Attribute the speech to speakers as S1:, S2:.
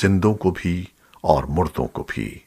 S1: जिंदों को भी और मुर्दों को भी।